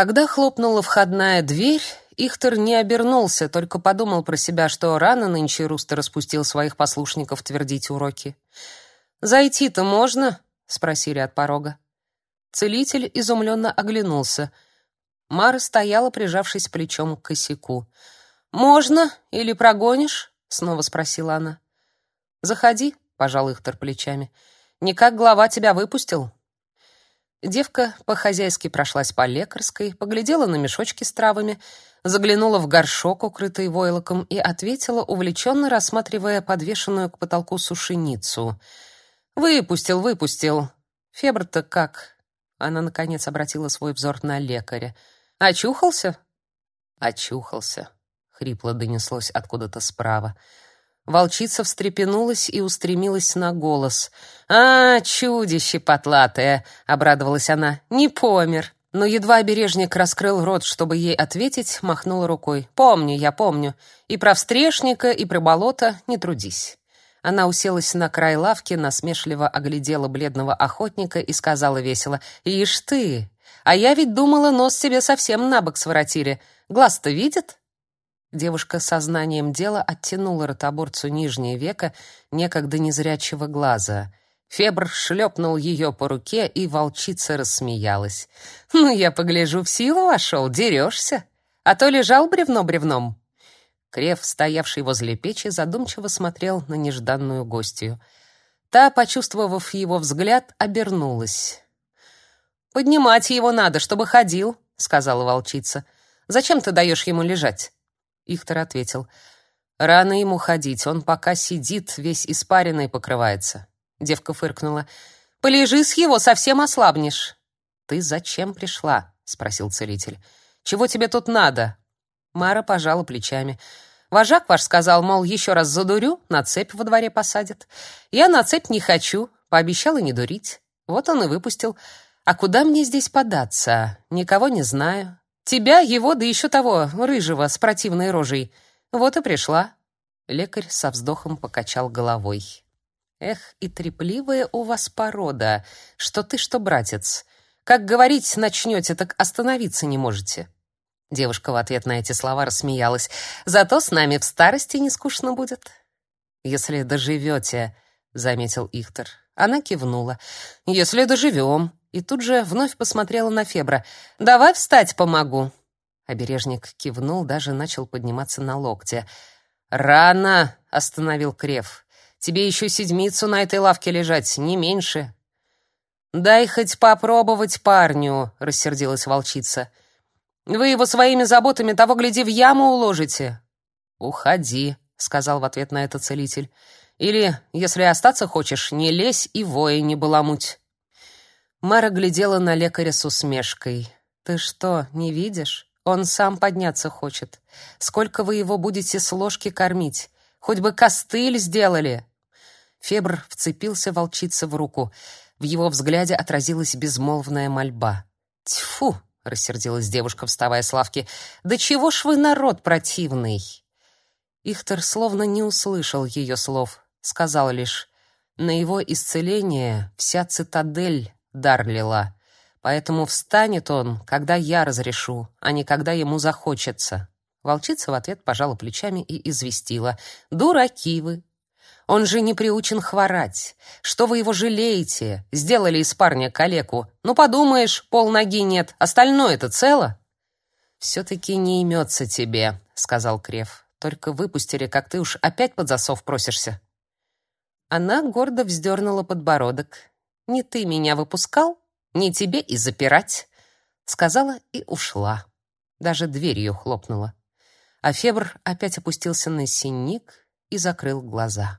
Когда хлопнула входная дверь, Ихтер не обернулся, только подумал про себя, что рано нынче Руста распустил своих послушников твердить уроки. «Зайти-то можно?» — спросили от порога. Целитель изумленно оглянулся. Мара стояла, прижавшись плечом к косяку. «Можно или прогонишь?» — снова спросила она. «Заходи», — пожал Ихтер плечами. «Никак глава тебя выпустил?» Девка по-хозяйски прошлась по лекарской, поглядела на мешочки с травами, заглянула в горшок, укрытый войлоком, и ответила, увлеченно рассматривая подвешенную к потолку сушеницу. «Выпустил, выпустил. Фебр-то как?» Она, наконец, обратила свой взор на лекаря. «Очухался?» «Очухался», — хрипло донеслось откуда-то справа. Волчица встрепенулась и устремилась на голос. «А, чудище потлатое!» — обрадовалась она. «Не помер!» Но едва обережник раскрыл рот, чтобы ей ответить, махнула рукой. «Помню, я помню. И про встрешника, и про болото не трудись». Она уселась на край лавки, насмешливо оглядела бледного охотника и сказала весело. «Ишь ты! А я ведь думала, нос себе совсем на бок своротили. Глаз-то видит?» Девушка со знанием дела оттянула ротоборцу нижнее веко некогда незрячего глаза. Фебр шлепнул ее по руке, и волчица рассмеялась. «Ну, я погляжу, в силу вошел, дерешься. А то лежал бревно бревном». Крев, стоявший возле печи, задумчиво смотрел на нежданную гостью. Та, почувствовав его взгляд, обернулась. «Поднимать его надо, чтобы ходил», — сказала волчица. «Зачем ты даешь ему лежать?» Ихтер ответил. «Рано ему ходить, он пока сидит, весь испаренный покрывается». Девка фыркнула. «Полежи с его, совсем ослабнешь». «Ты зачем пришла?» — спросил целитель. «Чего тебе тут надо?» Мара пожала плечами. «Вожак ваш сказал, мол, еще раз задурю, на цепь во дворе посадят. Я на цепь не хочу, пообещала не дурить. Вот он и выпустил. А куда мне здесь податься? Никого не знаю. Тебя, его, да еще того, рыжего, с противной рожей. Вот и пришла». Лекарь со вздохом покачал головой. «Эх, и трепливая у вас порода. Что ты, что братец. Как говорить начнете, так остановиться не можете». Девушка в ответ на эти слова рассмеялась. «Зато с нами в старости не скучно будет». «Если доживете», — заметил Ихтер. Она кивнула. «Если доживем», и тут же вновь посмотрела на Фебра. «Давай встать помогу». Обережник кивнул, даже начал подниматься на локте. «Рано!» — остановил Крев. «Тебе еще седмицу на этой лавке лежать, не меньше». «Дай хоть попробовать парню», — рассердилась волчица. «Вы его своими заботами того, гляди, в яму уложите». «Уходи», — сказал в ответ на это целитель. «Или, если остаться хочешь, не лезь и вои не баламуть». Мара глядела на лекаря с усмешкой. «Ты что, не видишь? Он сам подняться хочет. Сколько вы его будете с ложки кормить? Хоть бы костыль сделали!» Фебр вцепился волчице в руку. В его взгляде отразилась безмолвная мольба. «Тьфу!» — рассердилась девушка, вставая с лавки. «Да чего ж вы народ противный!» Ихтер словно не услышал ее слов. Сказал лишь, «На его исцеление вся цитадель дар лила. Поэтому встанет он, когда я разрешу, а не когда ему захочется. Волчица в ответ пожала плечами и известила: "Дураки вы. Он же не приучен хворать. Что вы его жалеете? Сделали из парня калеку. Ну подумаешь, пол ноги нет, остальное-то цело". все таки не имется тебе", сказал Крев. "Только выпустили, как ты уж опять под засов просишься". Она гордо вздернула подбородок. Не ты меня выпускал, не тебе и запирать, сказала и ушла. Даже дверью хлопнула. А Фебр опять опустился на синик и закрыл глаза.